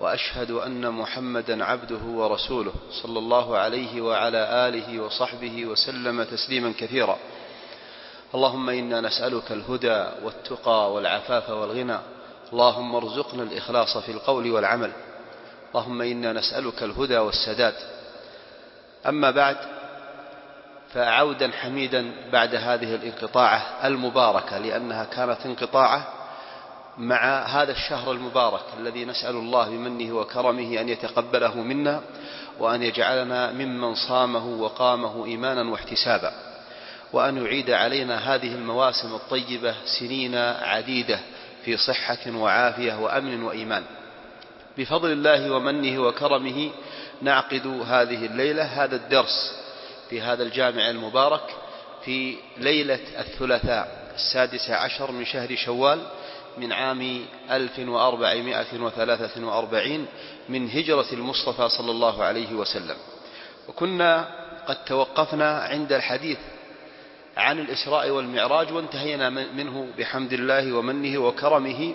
وأشهد أن محمدا عبده ورسوله صلى الله عليه وعلى آله وصحبه وسلم تسليما كثيرا. اللهم إنا نسألك الهدى والتقى والعفاف والغنى. اللهم ارزقنا الإخلاص في القول والعمل. اللهم إنا نسألك الهدى والسداد. أما بعد فعودا حميدا بعد هذه الانقطاعة المباركة لأنها كانت انقطاعة مع هذا الشهر المبارك الذي نسأل الله بمنه وكرمه أن يتقبله منا وأن يجعلنا ممن صامه وقامه إيمانا واحتسابا وأن يعيد علينا هذه المواسم الطيبة سنين عديدة في صحة وعافية وأمن وإيمان. بفضل الله ومنه وكرمه نعقد هذه الليلة هذا الدرس في هذا الجامع المبارك في ليلة الثلاثاء السادس عشر من شهر شوال من عام 1443 من هجرة المصطفى صلى الله عليه وسلم. وكنا قد توقفنا عند الحديث عن الإسراء والمعراج وانتهينا منه بحمد الله ومنه وكرمه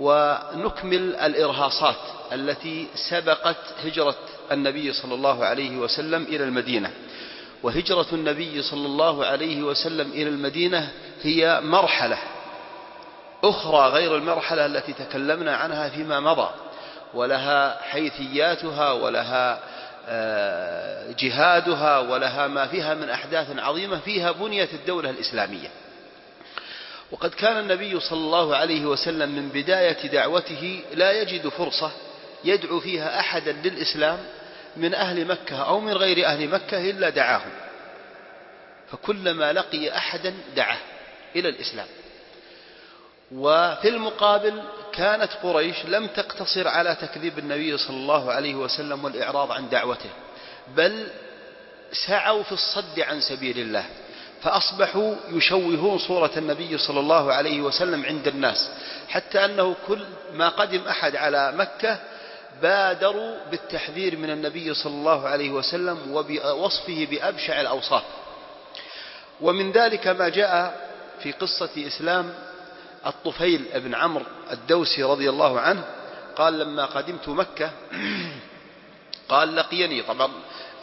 ونكمل الإرهاصات التي سبقت هجرة النبي صلى الله عليه وسلم إلى المدينة. وهجرة النبي صلى الله عليه وسلم إلى المدينة هي مرحلة أخرى غير المرحلة التي تكلمنا عنها فيما مضى ولها حيثياتها ولها جهادها ولها ما فيها من أحداث عظيمة فيها بنية الدولة الإسلامية. وقد كان النبي صلى الله عليه وسلم من بداية دعوته لا يجد فرصة يدعو فيها أحدا للإسلام من أهل مكة أو من غير أهل مكة إلا دعاهم. فكلما لقي أحدا دعاه إلى الإسلام. وفي المقابل كانت قريش لم تقتصر على تكذيب النبي صلى الله عليه وسلم والإعراض عن دعوته بل سعوا في الصد عن سبيل الله فأصبحوا يشوهون صورة النبي صلى الله عليه وسلم عند الناس حتى أنه كل ما قدم أحد على مكة بادروا بالتحذير من النبي صلى الله عليه وسلم وبوصفه بأبشع الأوصاف. ومن ذلك ما جاء في قصة إسلام الطفيل بن عمرو الدوسي رضي الله عنه قال لما قدمت مكة قال لقيني طبعا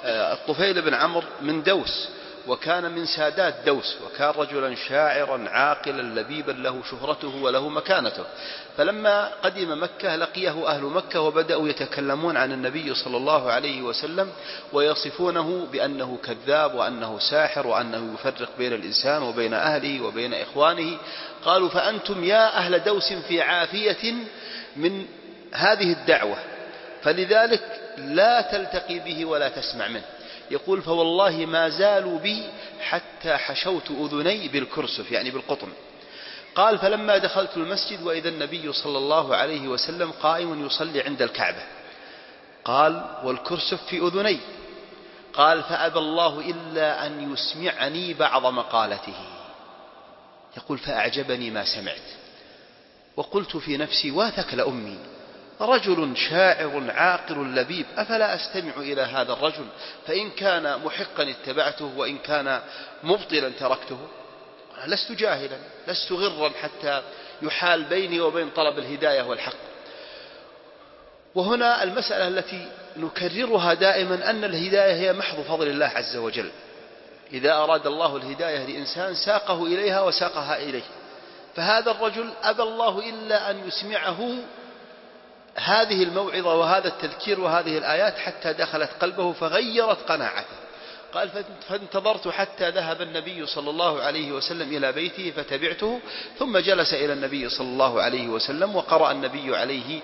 الطفيل بن عمرو من دوس. وكان من سادات دوس وكان رجلا شاعرا عاقلا لبيبا له شهرته وله مكانته. فلما قدم مكة لقيه أهل مكة وبدأوا يتكلمون عن النبي صلى الله عليه وسلم ويصفونه بأنه كذاب وأنه ساحر وأنه يفرق بين الإنسان وبين أهله وبين إخوانه. قالوا فأنتم يا أهل دوس في عافية من هذه الدعوة فلذلك لا تلتقي به ولا تسمع منه. يقول فوالله ما زالوا بي حتى حشوت أذني بالكرسف يعني بالقطن. قال فلما دخلت المسجد وإذا النبي صلى الله عليه وسلم قائم يصلي عند الكعبة. قال والكرسف في أذني. قال فأبى الله إلا أن يسمعني بعض مقالته. يقول فأعجبني ما سمعت. وقلت في نفسي واثك لأمي. رجل شاعر عاقل لبيب أفلا أستمع إلى هذا الرجل؟ فإن كان محقا اتبعته وإن كان مبطلا تركته. لست جاهلا لست غرا حتى يحال بيني وبين طلب الهداية والحق. وهنا المسألة التي نكررها دائما أن الهداية هي محض فضل الله عز وجل. إذا أراد الله الهداية لإنسان ساقه إليها وساقها إليه. فهذا الرجل أبى الله إلا أن يسمعه هذه الموعظة وهذا التذكير وهذه الآيات حتى دخلت قلبه فغيرت قناعته. قال فانتظرت حتى ذهب النبي صلى الله عليه وسلم إلى بيته فتبعته ثم جلس إلى النبي صلى الله عليه وسلم وقرأ النبي عليه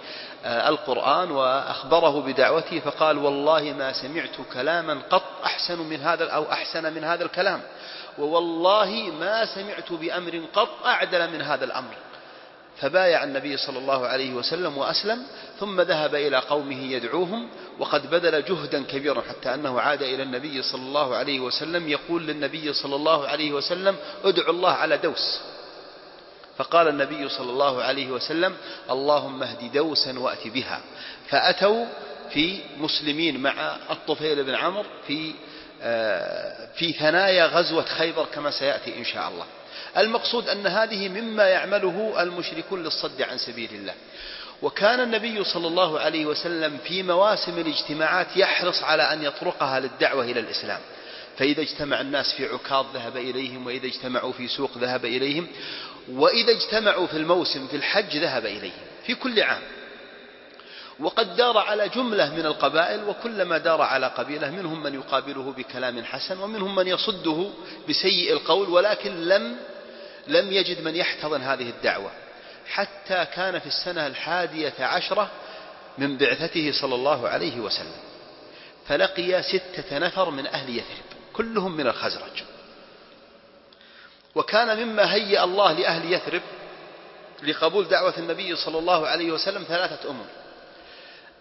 القرآن وأخبره بدعوته فقال والله ما سمعت كلاما قط أحسن من هذا أو أحسن من هذا الكلام ووالله ما سمعت بأمر قط أعدل من هذا الأمر. فبايع النبي صلى الله عليه وسلم وأسلم ثم ذهب إلى قومه يدعوهم وقد بذل جهدا كبيرا حتى أنه عاد إلى النبي صلى الله عليه وسلم يقول للنبي صلى الله عليه وسلم ادعو الله على دوس. فقال النبي صلى الله عليه وسلم اللهم اهد دوسا وأت بها. فأتوا في مسلمين مع الطفيل بن عمرو في آه، في ثنايا غزوة خيبر كما سيأتي إن شاء الله. المقصود أن هذه مما يعمله المشركون للصد عن سبيل الله. وكان النبي صلى الله عليه وسلم في مواسم الاجتماعات يحرص على أن يطرقها للدعوة إلى الإسلام. فإذا اجتمع الناس في عكاظ ذهب إليهم وإذا اجتمعوا في سوق ذهب إليهم وإذا اجتمعوا في الموسم في الحج ذهب إليهم. في كل عام. وقد دار على جملة من القبائل وكلما دار على قبيلة منهم من يقابله بكلام حسن ومنهم من يصده بسيء القول ولكن لم لم يجد من يحتضن هذه الدعوة. حتى كان في السنة الحادية عشرة من بعثته صلى الله عليه وسلم فلقي ستة نفر من أهل يثرب كلهم من الخزرج. وكان مما هيأ الله لأهل يثرب لقبول دعوة النبي صلى الله عليه وسلم ثلاثة أمور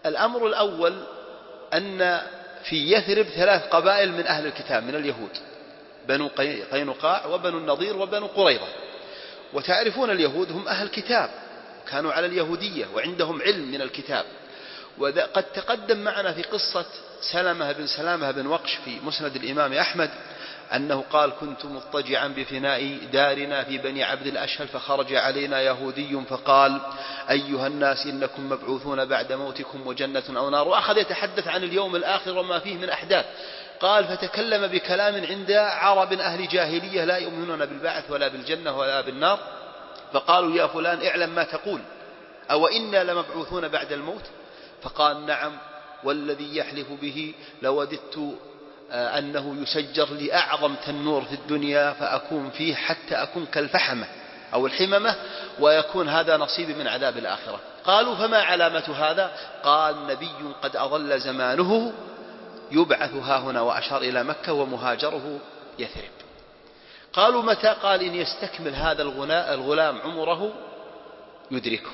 الأمر الأول أن في يثرب ثلاث قبائل من أهل الكتاب من اليهود بنو قينقاع وبنو النضير وبنو قريظة. وتعرفون اليهود هم أهل كتاب كانوا على اليهودية وعندهم علم من الكتاب. وقد تقدم معنا في قصة سلمة بن سلامة بن وقش في مسند الإمام أحمد أنه قال كنت مضطجعا بفناء دارنا في بني عبد الأشهل فخرج علينا يهودي فقال أيها الناس إنكم مبعوثون بعد موتكم وجنة أو نار. وأخذ يتحدث عن اليوم الآخر وما فيه من أحداث. قال فتكلم بكلام عند عرب أهل جاهلية لا يؤمنون بالبعث ولا بالجنة ولا بالنار. فقالوا يا فلان اعلم ما تقول. أو إنا لمبعوثون بعد الموت؟ فقال نعم والذي يحلف به لوددت أنه يسجر لأعظم تنور في الدنيا فأكون فيه حتى أكون كالفحمة أو الحممة ويكون هذا نصيبي من عذاب الآخرة. قالوا فما علامة هذا؟ قال نبي قد أظل زمانه يبعث ها هنا وأشار إلى مكة ومهاجره يثرب. قالوا متى؟ قال إن يستكمل هذا الغلام عمره يدركه.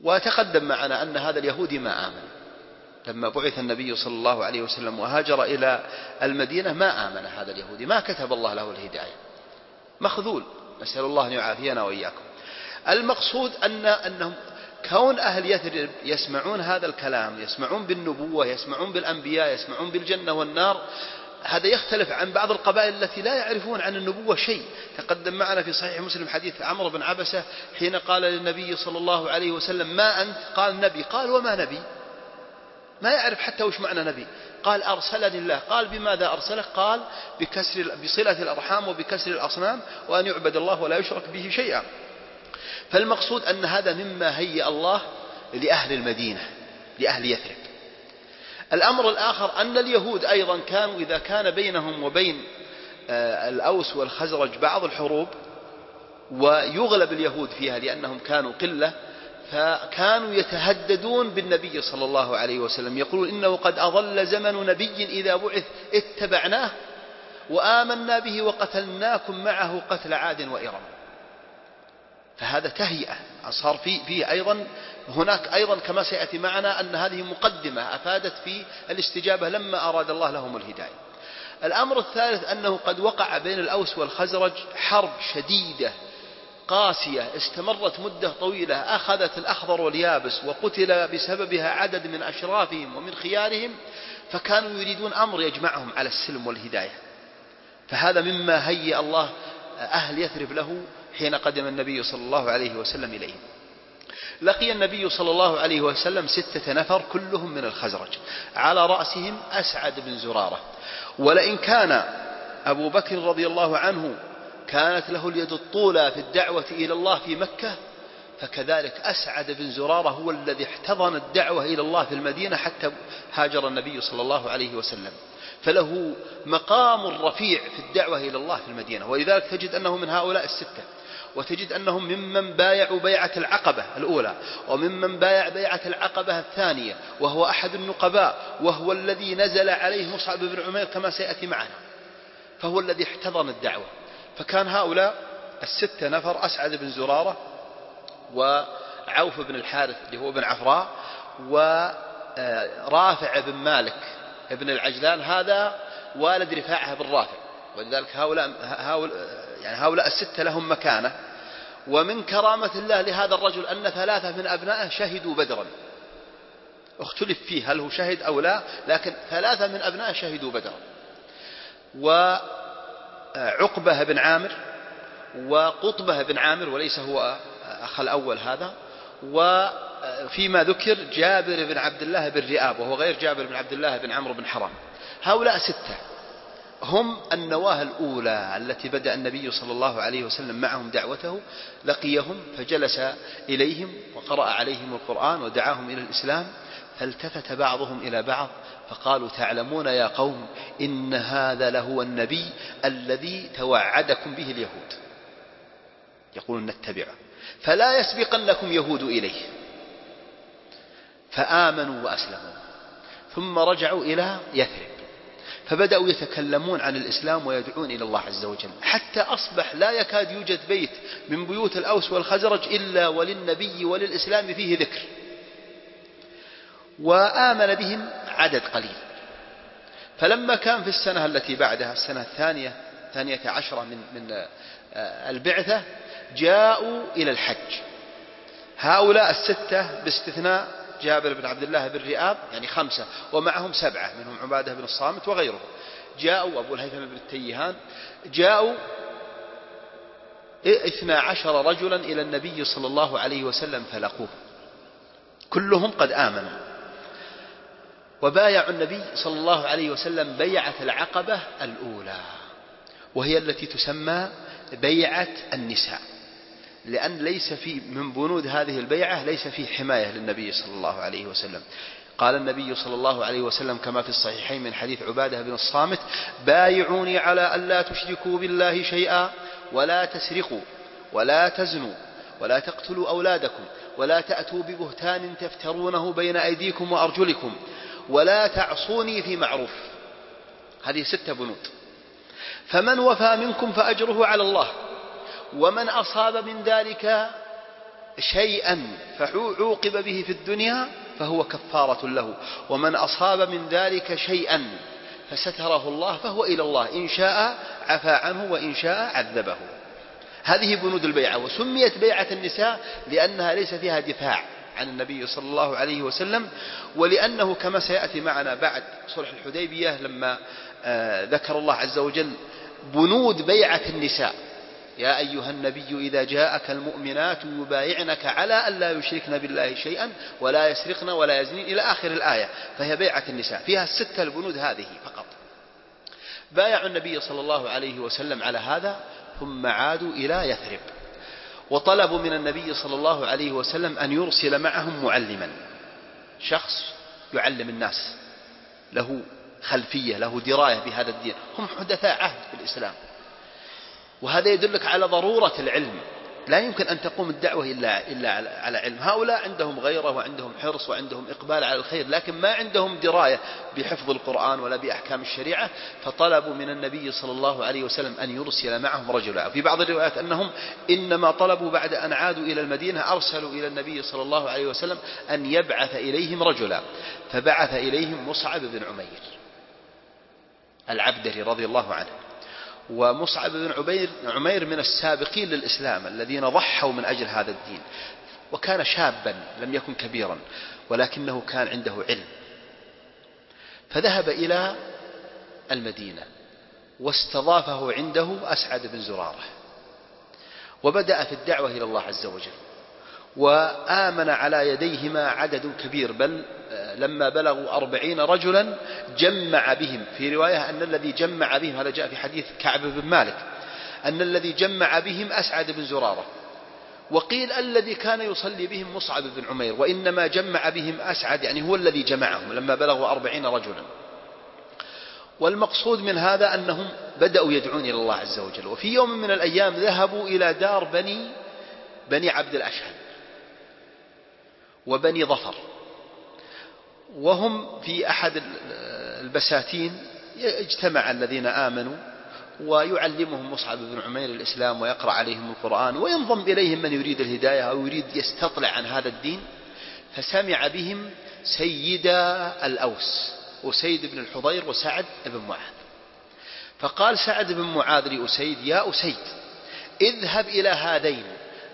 وتقدم معنا أن هذا اليهودي ما آمن. لما بعث النبي صلى الله عليه وسلم وهاجر إلى المدينة ما آمن هذا اليهودي ما كتب الله له الهداية. مخذول. نسأل الله أن يعافينا وإياكم. المقصود أن أنهم كون أهل يثرب يسمعون هذا الكلام يسمعون بالنبوة يسمعون بالأنبياء يسمعون بالجنة والنار هذا يختلف عن بعض القبائل التي لا يعرفون عن النبوة شيء. تقدم معنا في صحيح مسلم حديث عمرو بن عبسة حين قال للنبي صلى الله عليه وسلم ما أنت؟ قال نبي. قال وما نبي؟ ما يعرف حتى وش معنى نبي. قال أرسلني الله. قال بماذا أرسله؟ قال بكسر بصلة الأرحام وبكسر الأصنام وأن يعبد الله ولا يشرك به شيئا. فالمقصود أن هذا مما هيأ الله لأهل المدينة لأهل يثرب. الأمر الآخر أن اليهود أيضا كانوا إذا كان بينهم وبين آه، الأوس والخزرج بعض الحروب ويغلب اليهود فيها لأنهم كانوا قلة فكانوا يتهددون بالنبي صلى الله عليه وسلم. يقولون إنه قد أظل زمن نبي إذا بعث اتبعناه وآمنا به وقتلناكم معه قتل عاد وإرم. فهذا تهيئة صار في فيه أيضا هناك أيضا كما سيأتي معنا أن هذه مقدمة أفادت في الاستجابة لما أراد الله لهم الهداية. الأمر الثالث أنه قد وقع بين الأوس والخزرج حرب شديدة قاسية استمرت مدة طويلة أخذت الأخضر واليابس وقتل بسببها عدد من أشرافهم ومن خيارهم فكانوا يريدون أمر يجمعهم على السلم والهداية. فهذا مما هيأ الله أهل يثرب له حين قدم النبي صلى الله عليه وسلم إليهم لقي النبي صلى الله عليه وسلم ستة نفر كلهم من الخزرج. على رأسهم أسعد بن زرارة. ولئن كان أبو بكر رضي الله عنه كانت له اليد الطولى في الدعوة إلى الله في مكة فكذلك أسعد بن زرارة هو الذي احتضن الدعوة إلى الله في المدينة حتى هاجر النبي صلى الله عليه وسلم. فله مقام رفيع في الدعوة إلى الله في المدينة ولذلك تجد أنه من هؤلاء الستة وتجد أنهم ممن بايعوا بيعة العقبة الأولى وممن بايع بيعة العقبة الثانية وهو أحد النقباء وهو الذي نزل عليه مصعب بن عمير كما سيأتي معنا فهو الذي احتضن الدعوة. فكان هؤلاء الستة نفر أسعد بن زرارة وعوف بن الحارث اللي هو بن عفراء ورافع بن مالك ابن العجلان هذا والد رفاعة بن رافع. ولذلك هؤلاء هؤلاء يعني هؤلاء الستة لهم مكانة. ومن كرامة الله لهذا الرجل أن ثلاثة من أبنائه شهدوا بدرا. اختلف فيه هل هو شهد أو لا لكن ثلاثة من أبنائه شهدوا بدرا. وعقبة بن عامر وقطبة بن عامر وليس هو أخ الأول هذا وفيما ذكر جابر بن عبد الله بن رئاب وهو غير جابر بن عبد الله بن عمرو بن حرام. هؤلاء ستة هم النواة الأولى التي بدأ النبي صلى الله عليه وسلم معهم دعوته لقيهم فجلس إليهم وقرأ عليهم القرآن ودعاهم إلى الإسلام. فالتفت بعضهم إلى بعض فقالوا تعلمون يا قوم إن هذا لهو النبي الذي توعدكم به اليهود. يقولون نتبعه. فلا يسبقنكم يهود إليه. فآمنوا وأسلموا. ثم رجعوا إلى يثرب. فبدأوا يتكلمون عن الإسلام ويدعون إلى الله عز وجل. حتى أصبح لا يكاد يوجد بيت من بيوت الأوس والخزرج إلا وللنبي وللإسلام فيه ذكر. وآمن بهم عدد قليل. فلما كان في السنة التي بعدها السنة الثانية ثانية عشرة من من آه، البعثة جاءوا إلى الحج. هؤلاء الستة باستثناء جابر بن عبد الله بن رئاب يعني خمسة ومعهم سبعة منهم عبادة بن الصامت وغيره جاءوا أبو الهيثم بن التيهان جاءوا اثنا عشر رجلا إلى النبي صلى الله عليه وسلم فلقوه. كلهم قد آمنوا. وبايعوا النبي صلى الله عليه وسلم بيعة العقبة الأولى وهي التي تسمى بيعة النساء لأن ليس في من بنود هذه البيعة ليس في حماية للنبي صلى الله عليه وسلم. قال النبي صلى الله عليه وسلم كما في الصحيحين من حديث عبادة بن الصامت بايعوني على ألا تشركوا بالله شيئا ولا تسرقوا ولا تزنوا ولا تقتلوا أولادكم ولا تأتوا ببهتان تفترونه بين أيديكم وأرجلكم ولا تعصوني في معروف. هذه ستة بنود. فمن وفى منكم فأجره على الله. ومن أصاب من ذلك شيئا فعوقب به في الدنيا فهو كفارة له. ومن أصاب من ذلك شيئا فستره الله فهو إلى الله. إن شاء عفى عنه وإن شاء عذبه. هذه بنود البيعة. وسميت بيعة النساء لأنها ليس فيها دفاع. عن النبي صلى الله عليه وسلم ولأنه كما سيأتي معنا بعد صلح الحديبية لما آه، ذكر الله عز وجل بنود بيعة النساء. يا أيها النبي إذا جاءك المؤمنات يبايعنك على أن لا يشركن بالله شيئا ولا يسرقن ولا يزنين إلى آخر الآية فهي بيعة النساء. فيها الستة البنود هذه فقط. بايعوا النبي صلى الله عليه وسلم على هذا ثم عادوا إلى يثرب. وطلبوا من النبي صلى الله عليه وسلم أن يرسل معهم معلما شخص يعلم الناس له خلفية له دراية بهذا الدين هم حدثاء عهد في الإسلام. وهذا يدلك على ضرورة العلم. لا يمكن أن تقوم الدعوة إلا, إلا على علم. هؤلاء عندهم غيرة وعندهم حرص وعندهم إقبال على الخير لكن ما عندهم دراية بحفظ القرآن ولا بأحكام الشريعة فطلبوا من النبي صلى الله عليه وسلم أن يرسل معهم رجلا. في بعض الروايات أنهم إنما طلبوا بعد أن عادوا إلى المدينة أرسلوا إلى النبي صلى الله عليه وسلم أن يبعث إليهم رجلا. فبعث إليهم مصعب بن عمير العبدري رضي الله عنه. ومصعب بن عبير عمير من السابقين للإسلام الذين ضحوا من أجل هذا الدين. وكان شابا لم يكن كبيرا ولكنه كان عنده علم. فذهب إلى المدينة واستضافه عنده أسعد بن زرارة. وبدأ في الدعوة إلى الله عز وجل وآمن على يديهما عدد كبير بل لما بلغوا أربعين رجلا جمع بهم. في رواية أن الذي جمع بهم هذا جاء في حديث كعب بن مالك أن الذي جمع بهم أسعد بن زرارة. وقيل الذي كان يصلي بهم مصعب بن عمير وإنما جمع بهم أسعد يعني هو الذي جمعهم لما بلغوا أربعين رجلا. والمقصود من هذا أنهم بدأوا يدعون إلى الله عز وجل. وفي يوم من الأيام ذهبوا إلى دار بني بني عبد الأشهل وبني ظفر. وهم في أحد البساتين اجتمع الذين آمنوا ويعلمهم مصعب بن عمير الإسلام ويقرأ عليهم القرآن وينضم إليهم من يريد الهداية أو يريد يستطلع عن هذا الدين فسمع بهم سيدا الأوس أسيد بن الحضير وسعد بن معاذ. فقال سعد بن معاذ لأسيد يا أسيد اذهب إلى هذين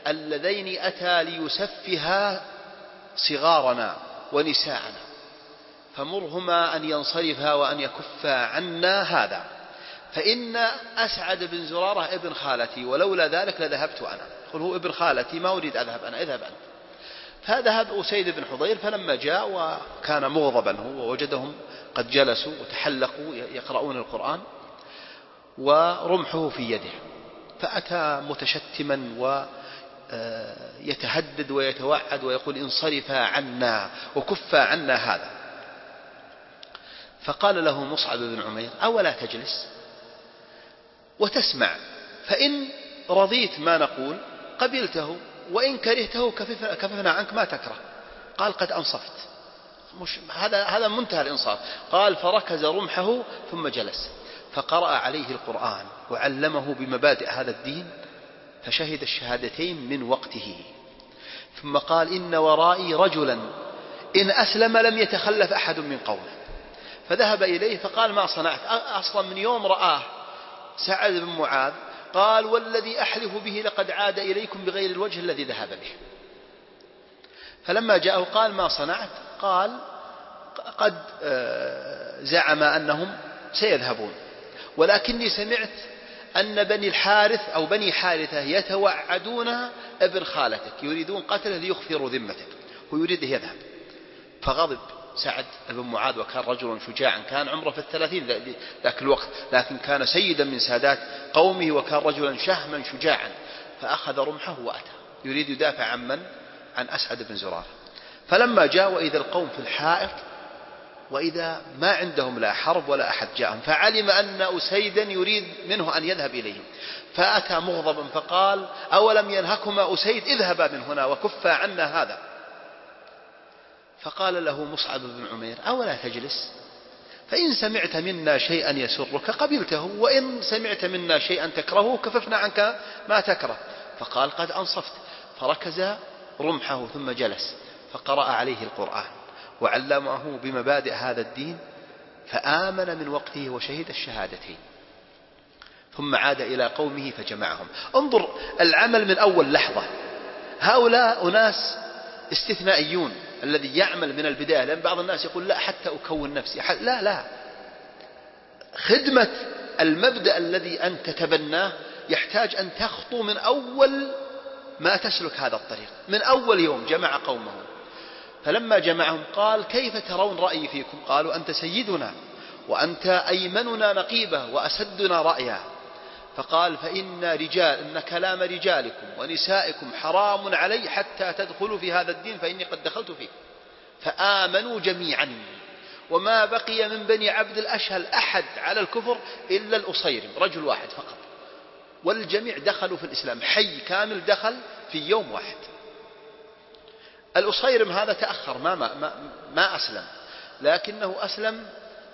اللذين أتى ليسفها صغارنا ونساءنا. فمرهما أن ينصرفا وأن يكفا عنا هذا. فإن أسعد بن زرارة ابن خالتي ولولا ذلك لذهبت أنا. قل هو ابن خالتي ما أريد أذهب أنا اذهب أنت. فذهب أسيد بن حضير فلما جاء وكان مغضبا هو ووجدهم قد جلسوا وتحلقوا يقرؤون القرآن ورمحه في يده. فأتى متشتما ويتهدد ويتوعد ويقول انصرفا عنا وكفا عنا هذا. فقال له مصعب بن عمير أولا تجلس وتسمع فإن رضيت ما نقول قبلته وإن كرهته كففنا عنك ما تكره. قال قد أنصفت. مش هذا هذا منتهى الإنصاف. قال فركز رمحه ثم جلس. فقرأ عليه القرآن وعلمه بمبادئ هذا الدين فشهد الشهادتين من وقته. ثم قال إن ورائي رجلا إن أسلم لم يتخلف أحد من قومه. فذهب إليه فقال ما صنعت؟ أصلا من يوم رآه سعد بن معاذ قال والذي أحلف به لقد عاد إليكم بغير الوجه الذي ذهب به. فلما جاءه قال ما صنعت؟ قال قد آه، زعم أنهم سيذهبون. ولكني سمعت أن بني الحارث أو بني حارثة يتوعدون ابن خالتك يريدون قتله ليخفروا ذمتك ويريد يذهب. فغضب. سعد بن معاذ وكان رجلا شجاعا كان عمره في الثلاثين ذاك الوقت لكن كان سيدا من سادات قومه وكان رجلا شهما شجاعا فأخذ رمحه وأتى. يريد يدافع عن من؟ عن أسعد بن زرارة. فلما جاء وإذا القوم في الحائط وإذا ما عندهم لا حرب ولا أحد جاءهم فعلم أن أسيدا يريد منه أن يذهب إليهم. فأتى مغضبا فقال أولم ينهكما أسيد؟ اذهبا من هنا وكفا عنا هذا. فقال له مصعب بن عمير أولا تجلس؟ فإن سمعت منا شيئا يسرك قبلته وإن سمعت منا شيئا تكرهه كففنا عنك ما تكره. فقال قد أنصفت. فركز رمحه ثم جلس فقرأ عليه القرآن وعلمه بمبادئ هذا الدين فآمن من وقته وشهد الشهادتين. ثم عاد إلى قومه فجمعهم. انظر العمل من أول لحظة. هؤلاء أناس استثنائيون. الذي يعمل من البداية لأن بعض الناس يقول لا حتى أكون نفسي. لا لا. خدمة المبدأ الذي أنت تتبناه يحتاج أن تخطو من أول ما تسلك هذا الطريق. من أول يوم جمع قومه. فلما جمعهم قال كيف ترون رأيي فيكم؟ قالوا أنت سيدنا وأنت أيمننا نقيبة وأسدنا رأيا فقال فإن رجال إن كلام رجالكم ونسائكم حرام علي حتى تدخلوا في هذا الدين فإني قد دخلت فيه. فآمنوا جميعا. وما بقي من بني عبد الأشهل أحد على الكفر إلا الأصيرم رجل واحد فقط. والجميع دخلوا في الإسلام حي كامل دخل في يوم واحد. الأصيرم هذا تأخر ما, ما, ما, ما أسلم. لكنه أسلم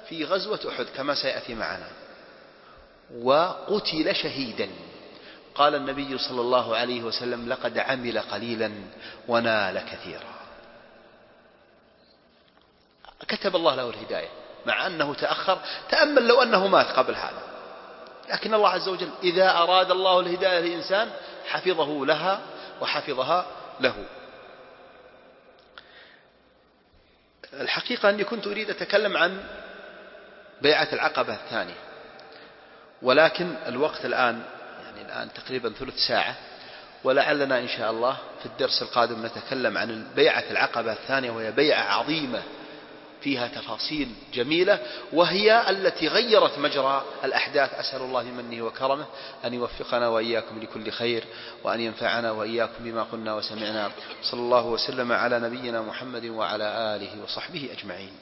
في غزوة أحد كما سيأتي معنا. وقتل شهيدا. قال النبي صلى الله عليه وسلم لقد عمل قليلا ونال كثيرا. كتب الله له الهداية مع أنه تأخر تأمل لو أنه مات قبل هذا. لكن الله عز وجل إذا أراد الله الهداية لإنسان حفظه لها وحفظها له. الحقيقة أني كنت أريد أتكلم عن بيعة العقبة الثانية. ولكن الوقت الآن يعني الآن تقريبا ثلث ساعة ولعلنا إن شاء الله في الدرس القادم نتكلم عن بيعة العقبة الثانية وهي بيعة عظيمة فيها تفاصيل جميلة وهي التي غيرت مجرى الأحداث. أسأل الله منه وكرمه أن يوفقنا وإياكم لكل خير وأن ينفعنا وإياكم بما قلنا وسمعنا. صلى الله وسلم على نبينا محمد وعلى آله وصحبه أجمعين.